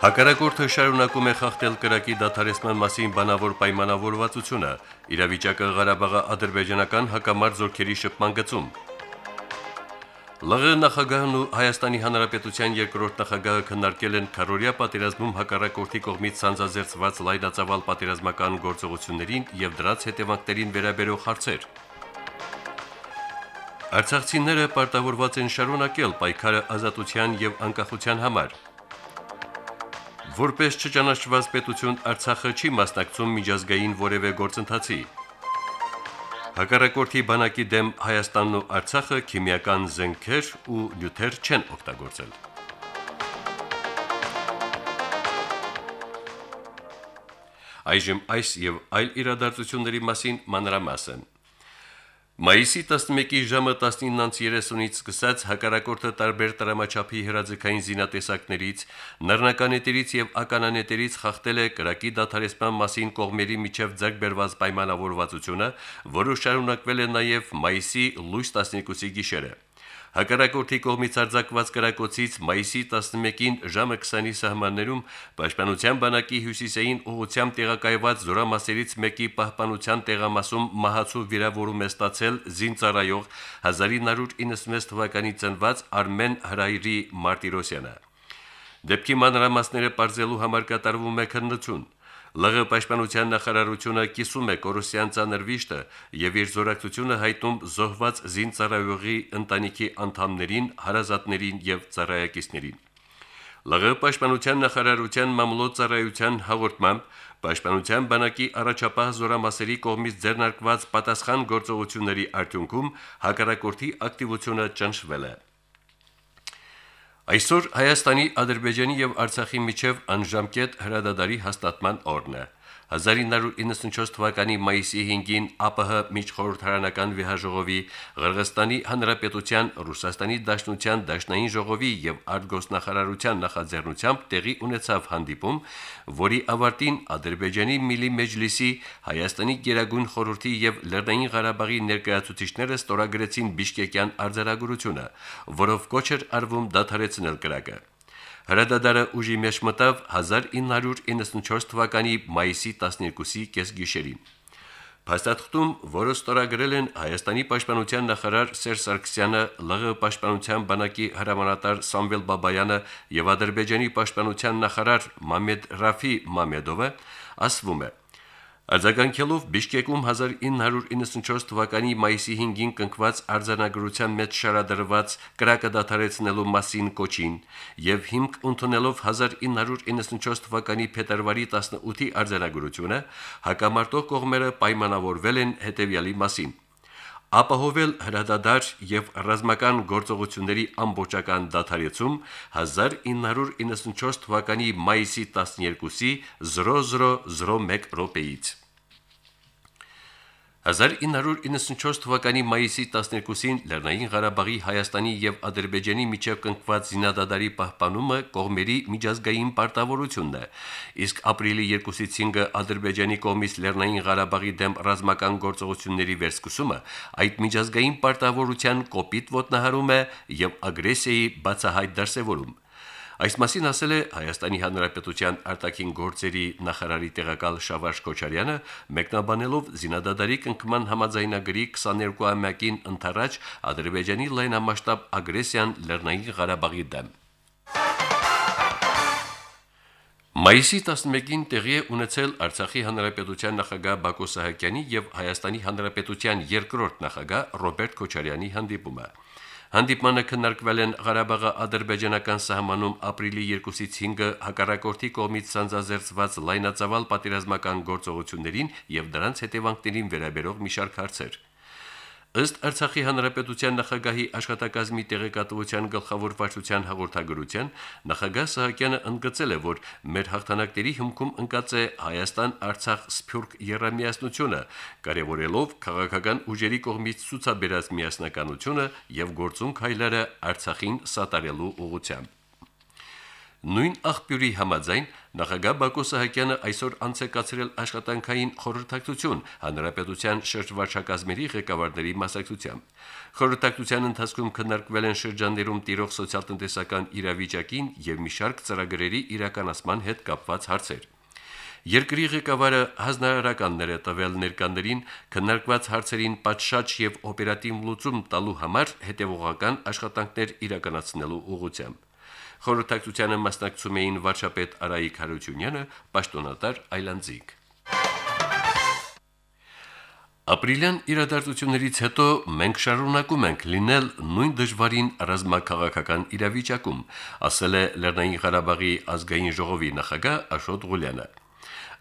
Հակառակորդը շարունակում է խախտել կրակի դադարեցման մասին բանավոր պայմանավորվածությունը, իրավիճակը Ղարաբաղի ադրբեջանական հակամարտ զորքերի շփման գծում։ ԼՂ նախագահն ու Հայաստանի Հանրապետության երկրորդ նախագահը քննարկել են քարորիա պատերազմում հակառակորդի կողմից ցանցազերծված լայնածավալ պատերազմական գործողություններին եւ դրանց հետևանքներին վերաբերող հարցեր։ Արցախցիները պարտավորված են շարունակել պայքարը ազատության եւ անկախության համար։ Որպես չճանաչված պետություն Արցախը չի մասնակցում միջազգային որևէ գործընթացի։ Հակառակորդի բանակի դեմ Հայաստանն ու Արցախը քիմիական զենքեր ու նյութեր չեն օգտագործել։ Այժմ այս եւ այլ իրադարձությունների մասին մանրամասն։ Մայիսի 11-ի ժամը 19:30-ից սկսած հակառակորդը տարբեր տրամաչափի հրաձգային զինատեսակներից, նռնականետերից եւ ականանետերից խախտել է կրակի դադարեցման մասին կողմերի միջև ձեռքբերված պայմանավորվածությունը, որը շարունակվել է նաեւ մայիսի լույս 12-ի գիշերը։ Հակառակորդի կողմից արձակված կրակոցից մայիսի 11-ին ժամը 20-ի սահմաններում Պաշտպանության բանակի հյուսիսային ուղությամբ տեղակայված զորամասերից մեկի պահպանության տեղամասում մահացու վիրավորում է ստացել զինծառայող 1996 թվականի ծնված Արմեն Հրայրի Մարտիրոսյանը։ Դեպքի մանրամասները բարձելու համար կատարվում է քննություն։ ԼՂ պաշտպանության նախարարությունը կիսում է Կորոսյան ցաներ վիշտը եւ իր զորակցությունը հայտնում զոհված զինծառայողի ընտանիքի անդամներին, հարազատներին եւ ծառայակիցներին։ ԼՂ պաշտպանության նախարարության մամլոյ ծառայության հաղորդմամբ Պաշտպանության բանակի առաջապահ զորամասերի կողմից ձեռնարկված պատասխան գործողությունների արդյունքում հակառակորդի ակտիվությունը ճնշվել է։ Այսօր Հայաստանի, Ադրբեջանի եւ Արցախի միջև անժամկետ հրադադարի հաստատման օրն է։ 1994 թվականի մայիսի 5-ին ԱՊՀ միջխորհրդարանական վեհաժողովի Ղրղստանի Հանրապետության Ռուսաստանի Դաշնության Դաշնային ժողովի եւ արտգոսնախարարության նախաձեռնությամբ տեղի ունեցավ հանդիպում, որի ավարտին Ադրբեջանի Միլի Մեջլիսի, Հայաստանի Գերագույն խորհրդի եւ Լեռնային Ղարաբաղի ներկայացուցիչները ստորագրեցին Բիշկեկյան արձարագործությունը, որով կոչ էր արվում դադարեցնել կրակը։ Հրադադարը ուժի մեջ մտավ 1994 թվականի մայիսի 12-ի կեսգիշերին։ Փաստաթղթում, որը ստորագրել են Հայաստանի պաշտպանության նախարար Սերժ Սարգսյանը, ԼՂ պաշտպանության բանակի հրամանատար Սամվել Բաբայանը եւ Ադրբեջանի պաշտպանության նախարար Մամեդ Ռաֆի Մամեդովը, ասվում է. Արձագանքելով Բիշկեկում 1994 թվականի մայիսի 5-ին կնքված արձանագրության մեջ շարադրված կրակը դադարեցնելու մասին կոչին եւ հիմք ընդունելով 1994 թվականի փետրվարի 18-ի արձանագրությունը, հակամարտող կողմերը պայմանավորվել են հետեւյալի մասին ապահովել հրադադար եւ ռազմական գործողությունների ամբողջական դադարեցում 1994 թվականի մայիսի 12-ի 0001 րոպեից 1994 թվականի մայիսի 12-ին Լեռնային Ղարաբաղի Հայաստանի եւ Ադրբեջանի միջև կնքված զինադադարի պահպանումը կողմերի միջազգային պարտավորությունն է, իսկ ապրիլի 2-ից 5-ը Ադրբեջանի կողմից Լեռնային Ղարաբաղի դեմ ռազմական գործողությունների վերսկսումը այդ միջազգային պարտավորության կոպիտ ոտնահարում է եւ ագրեսիայի բացահայտ դրսեւորում։ Այս մասին ասել է Հայաստանի Հանրապետության արտաքին գործերի նախարարի տեղակալ Շավարժ Քոչարյանը, մեկնաբանելով զինադադարի կնքման համաձայնագրի 22-ամյակին ընթരാճ Ադրբեջանի լայնամասշտաբ ագրեսիան Լեռնային Ղարաբաղի դեմ։ Մայիսի 11-ին տեղի է ունեցել Արցախի Հանրապետության նախագահ Բակո Սահակյանի եւ Հայաստանի Հանրապետության երկրորդ նախագահ Ռոբերտ Քոչարյանի հանդիպումը։ Հանդիպմանը քննարկվել են Ղարաբաղի ադրբեջանական սահմանում ապրիլի 2-ից 5-ը հակառակորդի կողմից սանձազերծված լայնածավալ պատերազմական գործողություններին եւ դրանց հետևանքներին վերաբերող մի շարք հարցեր։ Ըստ Արցախի հանրապետության նախագահի աշխատակազմի տեղեկատվության գլխավոր վարչության հաղորդագրության նախագահ Սահակյանը ընդգծել է, որ մեր հաղթանակների հիմքում ընկած է Հայաստան-Արցախ սփյուռք երամիասնությունը, կարևորելով քաղաքական ուժերի կողմից ցուցաբերած միասնականությունը եւ գործուն քայլերը Արցախին սատարելու ուղղությամբ։ Նույն աղբյուրի համաձայն նախագահ Բակո Սահակյանը այսօր անցեկացրել աշխատանքային խորհրդակցություն հանրապետության շրջվարչակազմերի ղեկավարների մասնակցությամբ։ Խորհրդակցության ընթացքում քննարկվել են շրջաններում տիրող սոցիալ-տնտեսական իրավիճակին եւ մի շարք ծրագրերի իրականացման հետ կապված հարցեր։ Երկրի ղեկավարը հանրարարականներ է տվել ներկաներին քննարկված հարցերին պատշաճ եւ օպերատիվ լուծում տալու համար հետեւողական աշխատանքներ իրականացնելու ուղղությամբ։ Խորհրդակցությանը մասնակցում էին վարչապետ Արայիկ Հարությունյանը, պաշտոնատար Այլանդզիկ։ Ապրիլյան իրադարձություններից հետո մենք շարունակում ենք լինել նույն դժվարին ռազմաքաղաքական իրավիճակում, ասել է Լեռնային Ղարաբաղի ազգային ժողովի նախագահ Աշոտ Ղուլյանը։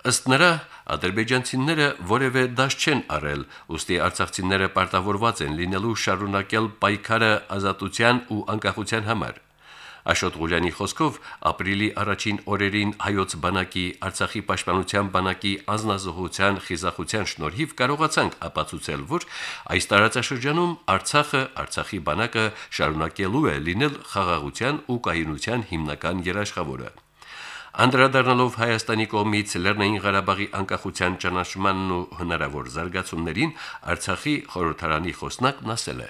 Ըստ նրա, ադրբեջանցիները որևէ դաշ չեն արել, ուստի արցախցիները պարտավորված են լինելու շարունակել պայքարը ազատության ու անկախության համար։ Աշոտ Ղուլյանի խոսքով ապրիլի առաջին օրերին հայոց բանակի Արցախի պաշտպանության բանակի անznազողության խիզախության շնորհիվ կարողացանք ապացուցել, որ այս տարածաշրջանում Արցախը, Արցախի բանակը շարունակելու է լինել խաղաղության ու կայունության հիմնական երաշխավորը։ Անդրադառնալով Հայաստանի կողմից Լեռնային Ղարաբաղի անկախության ճանաչմանն ու հնարավոր զարգացումներին, Արցախի խորհրդարանի խոսնակն ասել է.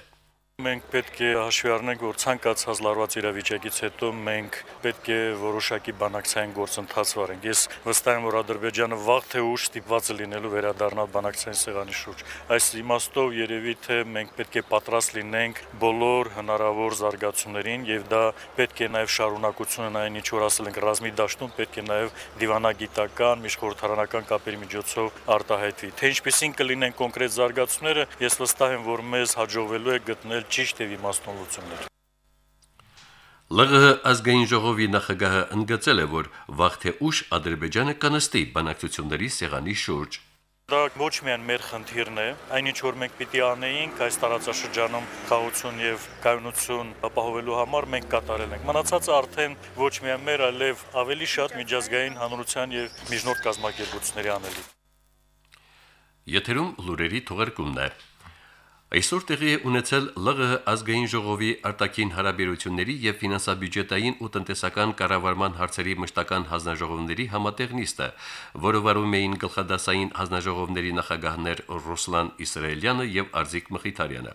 Մենք պետք է հաշվի առնենք, որ ցանկացած լարված իրավիճակից հետո մենք պետք է որոշակի բանակցային գործընթաց վարենք։ Ես վստահ եմ, որ Ադրբեջանը վաղ թե ուշ ստիպված է լինելու վերադառնալ բանակցային սեղանի շուրջ։ Այս իմաստով երևի թե մենք պետք է պատրաստ լինենք բոլոր հնարավոր զարգացումներին եւ դա պետք է նաեւ շարունակություն ունենա ինչ որ ասել ենք ռազմի դաշտում, պետք է նաեւ դիվանագիտական, միջխորհրդարանական կապերի միջոցով արտահայտվի։ Թե ինչպեսին կլինեն կոնկրետ զարգացումները, ես վստահ եմ, որ մեզ հաջողվելու է գտնել ճիշտ եւ իմաստնոլություններ։ ԼՂՀ ազգային ժողովի նախագահը ընդգծել է, որ վաղ թե ուշ Ադրբեջանը կնստի բանակցությունների սեղանի շուրջ։ Դա ոչ միայն մեր խնդիրն է, այնինչ որ մենք պիտի անեինք այս տարածաշրջանում խաղաղություն եւ կայունություն ապահովելու համար մենք կատարել ենք։ Մնացածը արդեն ոչ միայն մեր, այլև ավելի շատ միջազգային հանրության եւ միջնորդ կազմակերպությունների անելի։ Եթերում լուրերի թողարկումն է։ Այսօր տեղի է ունեցել ԼՂՀ ազգային ժողովի արտաքին հարաբերությունների եւ ֆինանսա-բյուջետային ու տնտեսական կառավարման հարցերի մշտական հանձնաժողովների համատեղ նիստը, որը վարում էին գլխադասային հանձնաժողովների նախագահներ Ռուսլան Իսրայելյանը եւ Արզիկ Մխիթարյանը։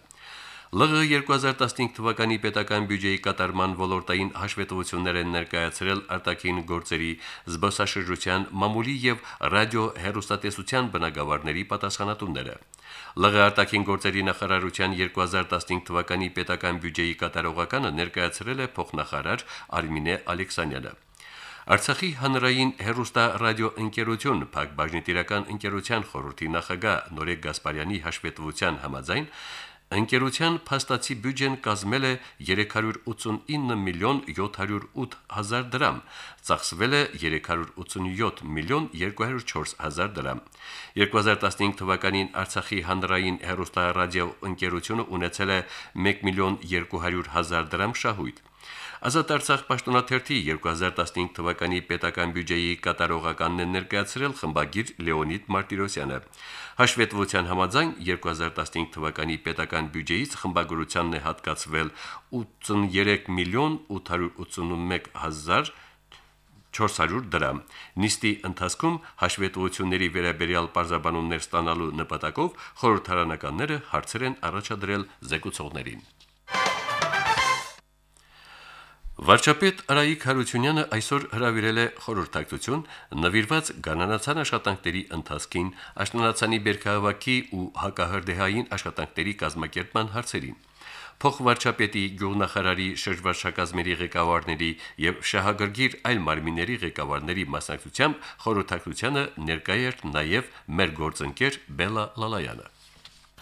ԼՂ 2015 թվականի պետական բյուջեի կատարման ոլորտային հաշվետվություններ են ներկայացրել արտաքին գործերի, զբոսաշրջության, մամուլի եւ ռադիո հեռուստատեսության բնագավառների պատասխանատուները։ ԼՂ արտաքին գործերի նախարարության 2015 թվականի պետական բյուջեի կատարողականը ներկայացրել է փոխնախարար Արմինե Ալեքսանյանը։ Արցախի հանրային հերոստա ռադիո ընկերություն Փակ բաժնետիրական ընկերության խորհրդի նախագահ Նորեկ Գասպարյանի հաշվետվության համաձայն Ընկերության փաստացի բյուջեն կազմել է 389 միլիոն 708 հազար դրամ, ծախսվել է 387 միլիոն 204 հազար դրամ։ 2015 թվականին Արցախի հանրային հեռուստարադիո ընկերությունը ունեցել է 1 միլիոն 200 հազար դրամ շահույթ։ Ազատ Արցախ պաշտոնաթերթի 2015 թվականի պետական բյուջեի կատարողականն է ներկայացրել խմբագիր Լեոնիդ Մարտիրոսյանը։ Հաշվետվության համաձայն 2015 թվականի պետական բյուջեից խմբագրությանն է հատկացվել 83 միլիոն 881 հազար 400 դրամ։ Նիստի ընթացքում հաշվետվությունների վերաբերյալ պարզաբանումներ ստանալու նպատակով խորհրդարանականները հարցեր են առաջադրել զեկուցողներին։ Վարչապետ Արայիկ Հարությունյանը այսօր հրավիրել է խորհրդակցություն նվիրված գանանացան աշխատանքների ընթացքին, աշնանացանի բերքահավաքի ու հակահրդեհային աշխատանքների կազմակերպման հարցերին։ Փոխվարչապետի գյուղնախարարի շրջվարչակազմերի ղեկավարների եւ շահագրգիռ այլ մարմինների ղեկավարների մասնակցությամբ խորհրդակցությանը ներկայ էր նաեւ մեր գործընկեր Բելա Լալայանը։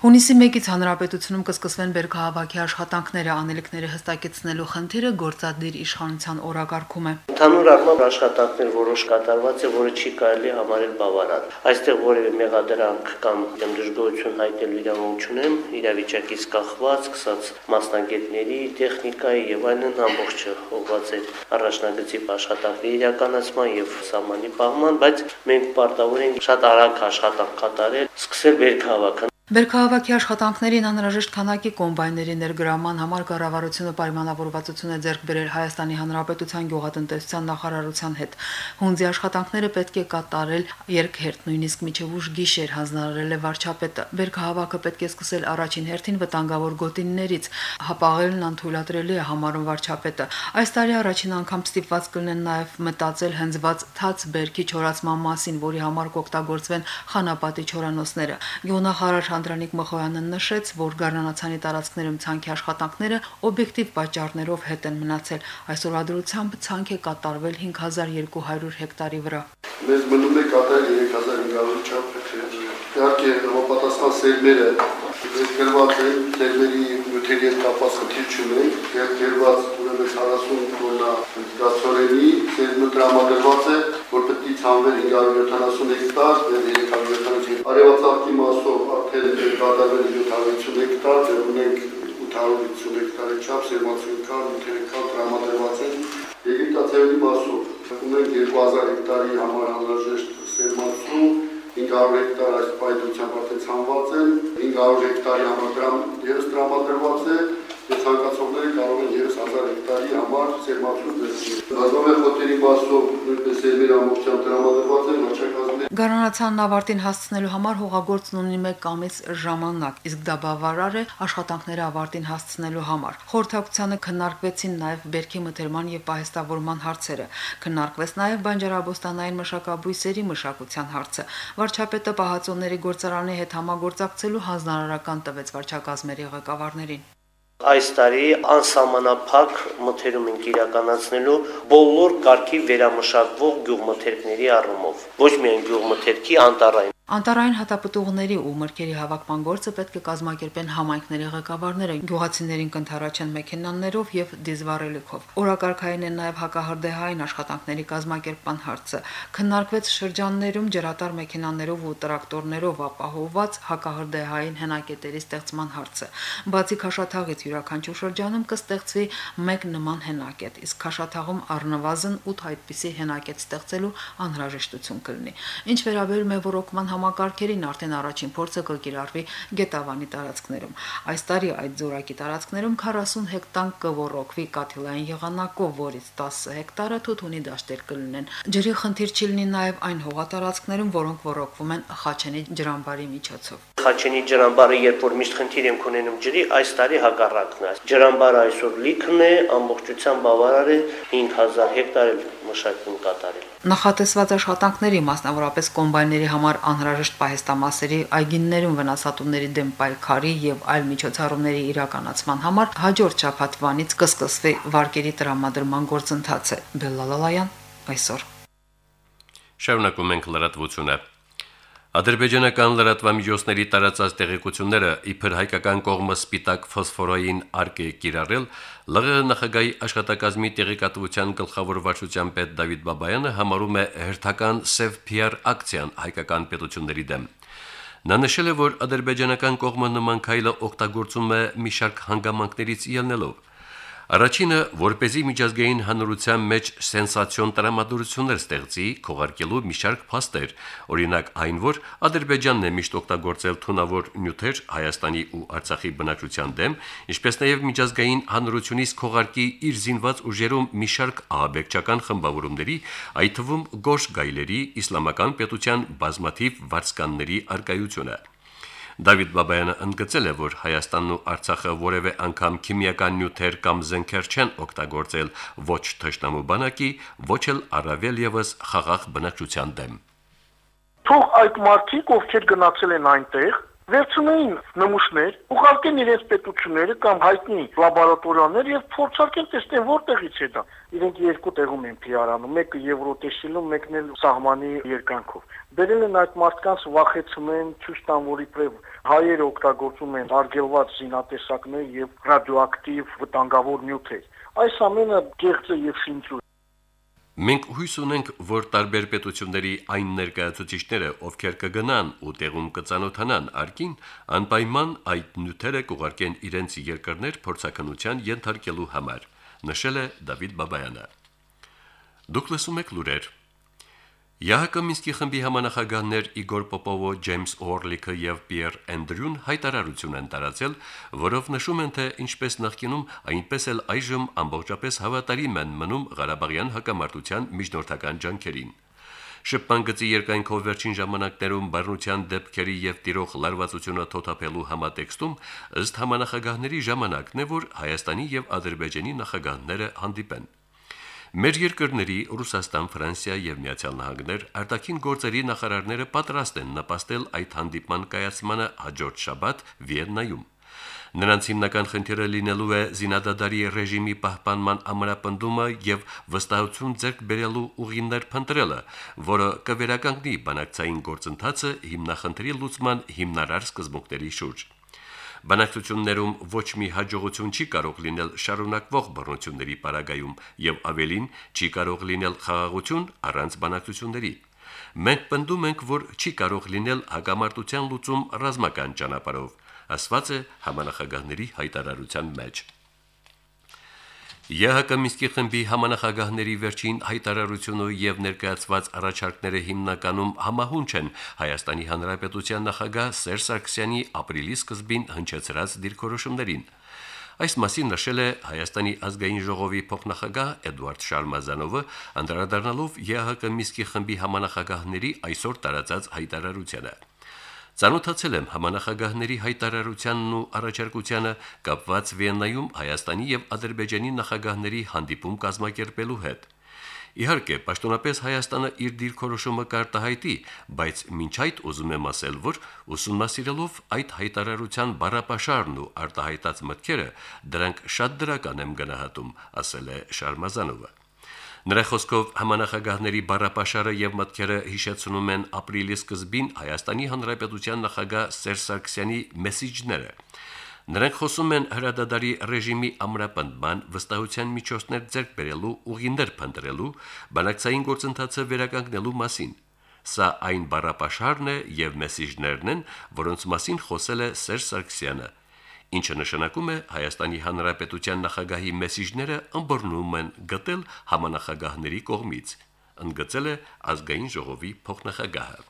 Հունիսի 1-ից հանրապետությունում կսկսվեն բերքահավաքի աշխատանքները, անելիքները հստակեցնելու խնդիրը գործադիր իշխանության օրակարգում է։ Ընդհանուր առմամբ աշխատանքներ որոշ կատարված է, որը չի կարելի համարել բավարար։ Այստեղ որևէ մեղադրանք կամ դժգոհություն հայտնելու իրավունք չունեմ, իրավիճակից կախված, կսած մասնագետների, տեխնիկայի եւ այլն ամբողջը ուղղված է առաջնագծի աշխատանքների իրականացման եւ սահմանի պահման, բայց մենք պարտավոր ենք շատ արագ աշխատանք կատարել, սկսել բերքահավաքը Բերքահավաքի աշխատանքներին անհրաժեշտ քանակի կոմբայների ներգրաման համար կառավարությունը պայմանավորվածություն է ձեռք բերել Հայաստանի Հանրապետության գյուղատնտեսության նախարարության հետ։ Հունձի աշխատանքները պետք է կատարել երկհերթ, նույնիսկ միջև ուշ գիշեր հանձնարարել է վարչապետը։ Բերքահավաքը պետք է սկսել առաջին հերթին վտանգավոր գոտիներից, հապաղելն անթույլատրելի է համարում վարչապետը։ Այս տարի առաջին անգամ ստիպված կլինեն նաև մտածել հնձված թաց բերքի չորացման մասին, որի համար կօգտագործվեն խանապատի չորանոցները։ Գյուղնախարար Անդրանիկ Մխոյանը նշեց, որ Գառնանացանի տարածքներում ցանկի աշխատանքները օբյեկտիվ պատճառներով հետ են մնացել։ Այսօր ադրությամբ ցանկ է կատարվել 5200 հեկտարի վրա։ Մեզ մնում է կատարել 3500 չափ Իհարկե համապատասխան սերմերը ներգրված են սերմերի նյութերի հետ կապված խնդիր չունենք, ներգրված ուրեմն 40 տոննա գացորենի սերմը տրամադրված է, որ պետք է ցանվեր 570 հեկտար եւ 370 արևածաղկի մասով արդեն կատարվել 750 հեկտար, դեռ ունենք 850 հեկտարի չափ սերմացույցքար, նյութերքար տրամադրված են Եգիպտացիների մասով ունենք 2000 հեկտարի համար անհրաժեշտ 500 հեկտար այս պայթությամբ արդեն ցանված են 500 հեկտարի համար դրամ եւս տրամադրված է եւ ցանկացողները կարող են եւս 1000 հեկտարի համար սերմացու դրսի։ Ռազմավեր խոտերի մասով նույնպես սերմեր ամբողջությամբ տրամադրված են վաճառքազմի։ Գարանացանն ավարտին հասցնելու համար հողագործն ունի 1 ամիս ժամանակ, իսկ դա բավարար է աշխատանքները ավարտին հասցնելու համար։ Խորհրդակցությանը քննարկվեցին նաև բերքի մթերման եւ պահեստավորման հարցերը։ Քննարկվեց նաև բանջարաբոստանային մշակաբույսերի մշակության հարցը։ Վարչապետը պահածոների գործարանի հետ համագործակցելու հանձնարարական տվեց վարչակազմերի ղեկավարներին այս տարի անսահմանափակ մթերում ենք իրականացնելու բոլոր կարգի վերամշակվող գյուղմթերքների առումով ոչ միայն գյուղմթերքի անտառային Անտարային հատապտուղների ու մրգերի հավաքման գործը պետք է կազմակերպեն համայնքների ղեկավարները, գյուղացիներին կընթարաչեն մեքենաներով եւ դիզվառելիքով։ Օրակարգային է նաեւ հակահրդեհային աշխատանքների կազմակերպման հարցը։ Քննարկվեց շրջաններում ջրատար մեքենաներով ու տրակտորներով ապահովված հակահրդեհային հենակետերի ստեղծման հարցը։ Բացի Խաշաթաղից յուրաքանչյուր շրջանում կստեղծվի մեկ նման հենակետ, իսկ Խաշաթաղում առնվազն 8 այդպիսի հենակետ ստեղծելու անհրաժեշտություն կլինի։ Ինչ վերաբերում է ռոռոկման համակարգերին արդեն առաջին փորձը կկիրառվի Գետավանի տարածքներում։ Այս տարի այդ զորակի տարածքներում 40 հեկտար կոռոկվի կաթիլային եղանակով, որից 10 հեկտարը թութունի դաշտեր կլինեն։ Ջրի խնդիր չի լինի նաև այն հողատարածքներում, որոնք ոռոկվում են Խաչենի ջրամբարի միջոցով։ Խաչենի ջրամբարը երբ որ միշտ խնդիր ենք ունենում ջրի, այս տարի հակառակն է։ Ջրամբարը այսօր լիքն է, ամբողջությամբ բավարար է 5000 հեկտար մշակում կատարել։ Նախատեսված աշխատանքների, մասնավորապես կոմբայնների համար անհրաժեշտ պահեստամասերի, այգիներում վնասատուների դեմ պայքարի եւ այլ միջոցառումների իրականացման համար հաջորդ շաբաթվանից կսկսվի վարկերի տրամադրման գործընթացը։ Բելլալալայան այսօր։ Շարունակում ենք լրատվությունը։ Ադրբեջանական լրատվամիջոցների տարածած տեղեկությունները իբր հայկական կողմը սպիտակ ֆոսֆորային արկ է կիրառել, ԼՂ նախագահի աշխատակազմի տեղեկատվության գլխավոր վարչության պետ Դավիթ Բաբայանը համարում է հերթական Save PR ակցիան հայկական պետությունների դեմ։ Նա նշել է, որ ադրբեջանական կողմը նման քայլը օգտագործում է մի շարք հանգամանքներից ելնելով Առաջինը, որ เป զի միջազգային հանրության մեջ սենսացիոն տրամադրություններ ստեղծի, քողարկելու մի շարք փաստեր, օրինակ այն, որ Ադրբեջանն է միշտ օգտագործել թունավոր նյութեր Հայաստանի ու Արցախի բնակչության դեմ, ինչպես նաև միջազգային հանրությունից քողարկի իր զինված ուժերում մի շարք ահաբեկչական խմբավորումների, այդ թվում գոշ գայլերի, իսլամական պետության բազմաթիվ վարձկանների արկայությունը։ Դավիթ Բաբայանը ընդգծել է, որ Հայաստանն ու Արցախը որևէ անգամ քիմիական նյութեր կամ զենքեր չեն օգտագործել ոչ թշնամու բանակի, ոչ էլ առավել եւս խաղաղ բնակչության դեմ։ Թող այդ մարդիկ, ովքեր գնացել են այնտեղ, վերցնեին նմուշներ, ուղարկեն իրենց պետությունները կամ հայտնի լաբորատորիաներ եւ փորձարկեն տեսնեն որտեղից է դա։ Իրենք երկու տեղում են PR-անում, մեկը Եվրոտեսիլում, մեկն էլ սահմանի երկանքով։ Բերել են այդ մարդկանց վախեցնեն, ցույց տան, որ իբրև հայերը օգտագործում են արգելված զինատեսակներ եւ ռադիոակտիվ վտանգավոր նյութեր։ Այս ամենը գեղձ է եւ շինծու Մենք հույս ունենք, որ տարբեր պետությունների այն ներկայացուցիչները, ովքեր կգնան ու տեղում կծանոթանան արկին, անպայման այդ նյութերը կուղարկեն իրենց երկրներ փորձականության ենթարկելու համար, նշել է Դավիթ Բաբայանը։ Դուք լսում եք լուրեր։ ՀՀԿ Մինսկի խմբի համանախագահներ Իգոր Պոպովը, Ջեյմս Օրլիքը եւ Պիեր Էնդրյուն հայտարարություն են տարածել, որով նշում են, թե ինչպես նախկինում, այնպես էլ այժմ ամբողջապես հավատարիմ են մնում Ղարաբաղյան հակամարտության միջնորդական ջանքերին։ Շփման գծի երկայնքով վերջին ժամանակներում բռնության դեպքերի եւ տիրող լարվածությունը թոթափելու համատեքստում ըստ համանախագահների ժամանակն է, որ Հայաստանի եւ Ադրբեջանի նախագահները հանդիպեն։ Մեր երկրների Ռուսաստան, Ֆրանսիա եւ Միացյալ Նահանգներ արտաքին գործերի նախարարները պատրաստ են նպաստել այդ հանդիպման կայացմանը հաջորդ շաբաթ Վիեննայում։ Նրանց հիմնական խնդիրը լինելու է զինադադարի ռեժիմի պահպանման ամրապնդումը եւ վստահություն ձեռք բերելու ուղիներ փնտրելը, որը կվերականգնի բանակցային գործընթացը հիմնախնդրի լուծման հիմնարար սկզբունքների շուրջ։ Բանակցություններում ոչ մի հաջողություն չի կարող լինել շարունակվող բռնությունների պարագայում եւ ավելին չի կարող լինել խաղաղություն առանց բանակցությունների։ Մենք պնդում ենք, որ չի կարող լինել հագամարտության լուծում ռազմական ճանապարհով, ասված է համանախագահների հայտարարության մեջ։ ԵՀԿ Միսկի խմբի համանախագահների վերջին հայտարարությունը եւ ներկայացված առաջարկները հիմնականում համահունչ են Հայաստանի Հանրապետության նախագահ Սերժ Սարգսյանի ապրիլի սկզբին հնչեցրած դիրքորոշումներին։ Այս մասին նշել է Հայաստանի ազգային ժողովի փոխնախագահ Էդվարդ Շարմազանովը, անդրադառնալով ԵՀԿ Միսկի խմբի համանախագահների այսօր տարածած հայտարարությանը։ Ցանոթացել եմ համանախագահների հայտարարությանն ու առաջարկությանը կապված Վիեննայում Հայաստանի եւ Ադրբեջանի նախագահների հանդիպում կազմակերպելու հետ։ Իհարկե, պաշտոնապես Հայաստանը իր դիրքորոշումը կարտահայտի, բայց մինչ այդ ուզում եմ ասել, որ ուսումնասիրելով այդ հայտարարության բառապաշարն ու արտահայտած մտքերը, դրանք շատ դրական եմ գնահատում, ասել է Շարմազանովը։ Նրա խոսքով համանախագահների բառապաշարը եւ մտքերը հիշեցնում են ապրիլի սկզբին Հայաստանի Հանրապետության նախագահ Սերժ Սարգսյանի մեսիջները։ Նրանք խոսում են հրադադարի ռեժիմի ամրապնդման վստահության միջոցներ ձեռք բերելու ուղիներ փնտրելու, բանակցային գործընթացը վերականգնելու մասին։ Սա այն բառապաշարն է եւ մեսիջներն են, որոնց մասին խոսել է Սերժ Սարգսյանը ինչը նշանակում է Հայաստանի Հանրապետության նախագահի մեսիջները ըմբռնում են գտել համանախագահների կողմից, ընդգծել է ազգային ժողովի փոխնախագահը։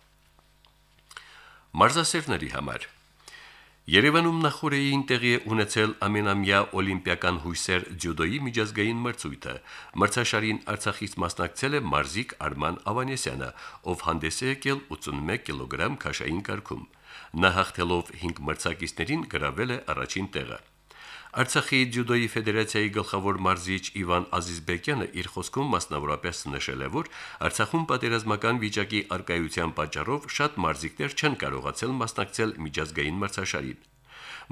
Մարզասերների համար Երևանում նախորդային տեղի է ունեցել ամենամյա օլիմպիական հույսեր ջյուդոյի միջազգային մրցույթը։ Մրցաշարին Արցախից մասնակցել է Մարզիկ Արման Ավանեսյանը, ով հանդես է եկել 81 կիլոգրամ քաշային կարգում։ Նա հաղթելով 5 մրցակիցներին գրավել է առաջին տեղը։ Արցախի ջյուդոյի ֆեդերացիայի գլխավոր մարզիչ Իվան Ազիզբեկյանը իր խոսքում մասնավորապես նշել է, որ Արցախում պատերազմական վիճակի արկայության պատճառով շատ մարզիկներ չեն կարողացել մասնակցել միջազգային մրցաշարին։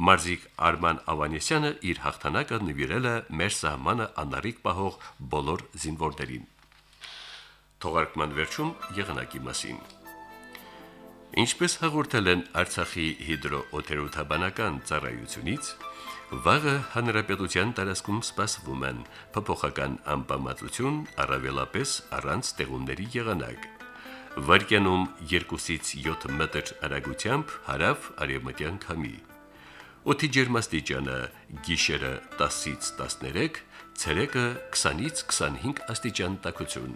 Մարզիկ Արման Ավանեսյանը իր հաղթանակը նվիրել է մեր սահմանը անարիք պահող բոլոր զինվորներին։ Թողարկման վերջում եղանակի մասին։ Ինչպես հաղորդել են Արցախի հիդրոօթերոթաբանական ծառայությունից, վաղը հանրապետության տարածքում սպասվում են փոփոխական անբավարարություն, առավելապես առանց տեղումների եղանակ։ Վարկյանում 2-ից 7 մետր արագությամբ հարավ արևմտյան քամի։ Օդի ջերմաստիճանը՝ գիշերը 10-ից 13, ցերեկը 20-ից 25 աստիճան տաքություն։